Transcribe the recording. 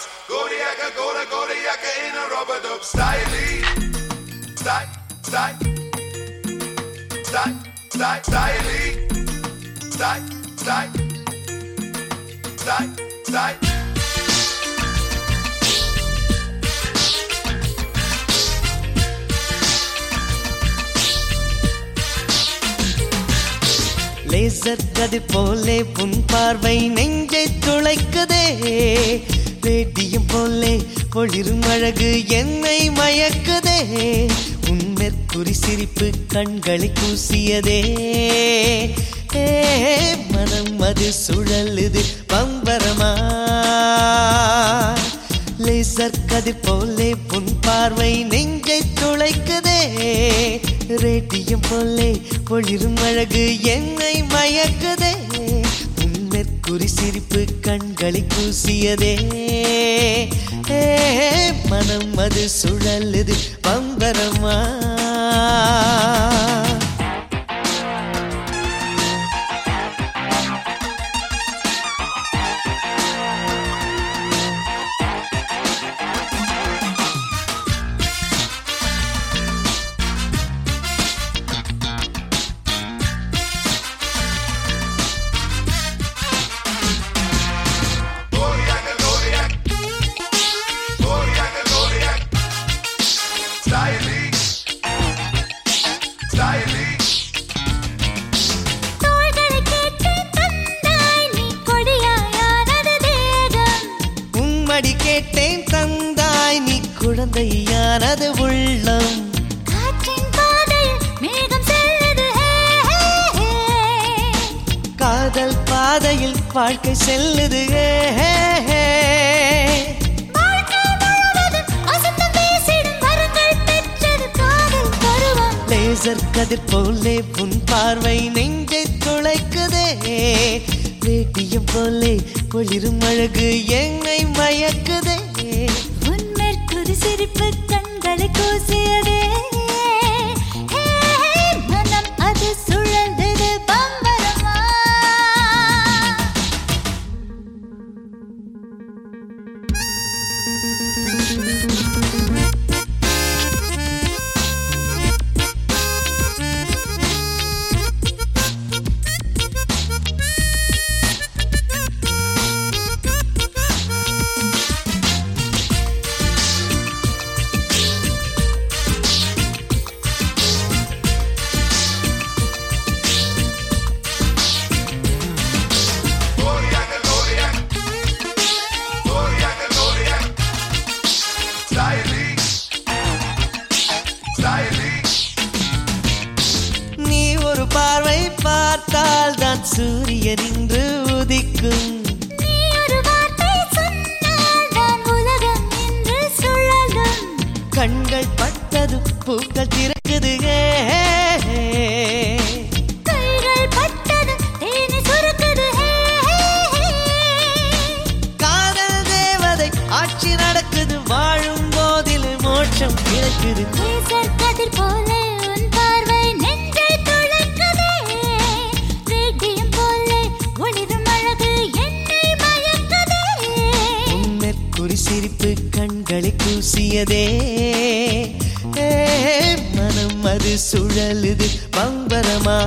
house. Kodiaka, Koda, Kodiaka in a rubber dub. Styling. Style, style. Style, style, styling. Style, style. Style, style. Laser கதிர் போலே புன் பார்வை நெஞ்சை துளைக்குதே வேட்டியும் போலே ஒளிரும் அழகு என்னை மயக்குதே. உன் மெர்க்குரி சிரிப்பு கண்களை கூசியதே. மனம் அது சுழலுது பம்பரமா. லேசர் கதிர் போலே புன் பார்வை நெஞ்சை துளைக்குதே. ரேடியம் போலே ஒளிரும் அழகு என்னை மயக்குதே. குறி சிரிப்பு கண்களை கூசியதே. மனம் அது சுழலுது பம்பரமா. வசந்தம் வீசிடும் வரங்கள் பெற்றது காதல் பருவம். லேசர் கதிர் போலே உன் பார்வை நெஞ்சை துளைக்குதே. ரேடியம் போலே ஒளிரும் அழகு என்னை மயக்குதே. சிரிப்பு கண்களை கூசியதே சூரியன் இன்று உதிக்கும். கண்கள் பட்டது பூக்கள் திறக்குது. காதல் தேவதை ஆட்சி நடக்குது வாழும் போதில் மோட்சம் கிடைக்குது கதிர் போல கண்களை கூசியதே. மனம் அது சுழலுது பம்பரமா.